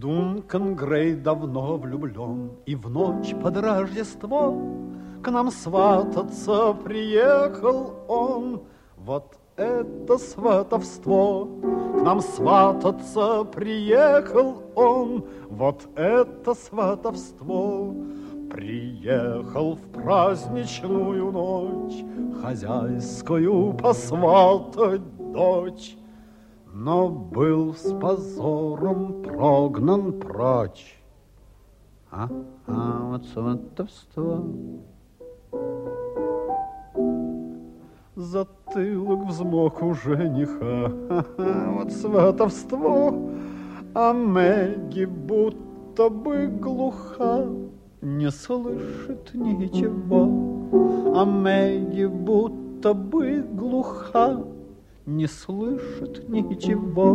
Дункан Грей давно влюблен, И в ночь под Рождество К нам свататься приехал он. Вот это сватовство. К нам свататься приехал он. Вот это сватовство. Приехал в праздничную ночь Хозяйскую посватать дочь но был с позором прогнан прочь. А, а вот сватовство. Затылок взмок у жениха, а, а, вот сватовство, а Мэгги будто бы глуха, не слышит ничего, а Мэгги будто бы глуха, не слышит ничего.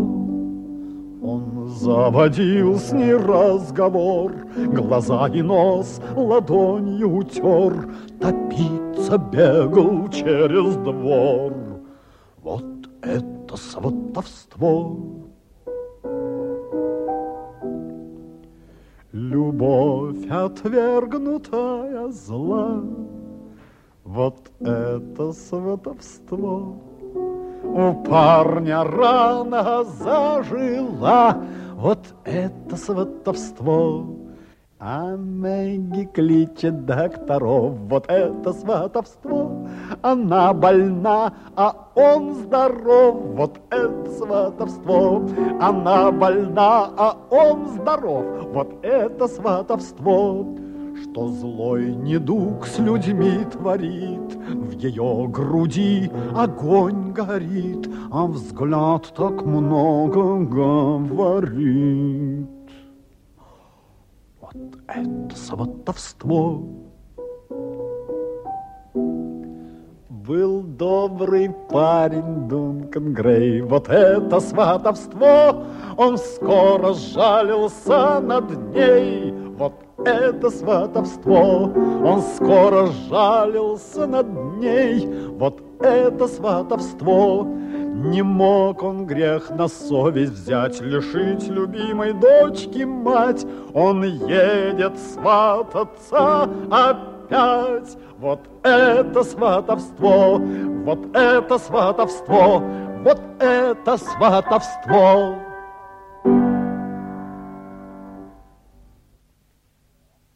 Он заводил с ней разговор, Глаза и нос ладонью утер, Топиться бегал через двор. Вот это сватовство! Любовь отвергнутая зла, Вот это сватовство! У парня рана зажила, вот это сватовство. А Мэгги кличет докторов, вот это сватовство. Она больна, а он здоров, вот это сватовство. Она больна, а он здоров, вот это сватовство что злой недуг с людьми творит, В ее груди огонь горит, А взгляд так много говорит. Вот это сватовство! Был добрый парень Дункан Грей, вот это сватовство! Он скоро жалился над ней, вот это сватовство. Он скоро жалился над ней, вот это сватовство. Не мог он грех на совесть взять, лишить любимой дочки мать. Он едет свататься опять. Вот это сватовство, вот это сватовство, вот это сватовство.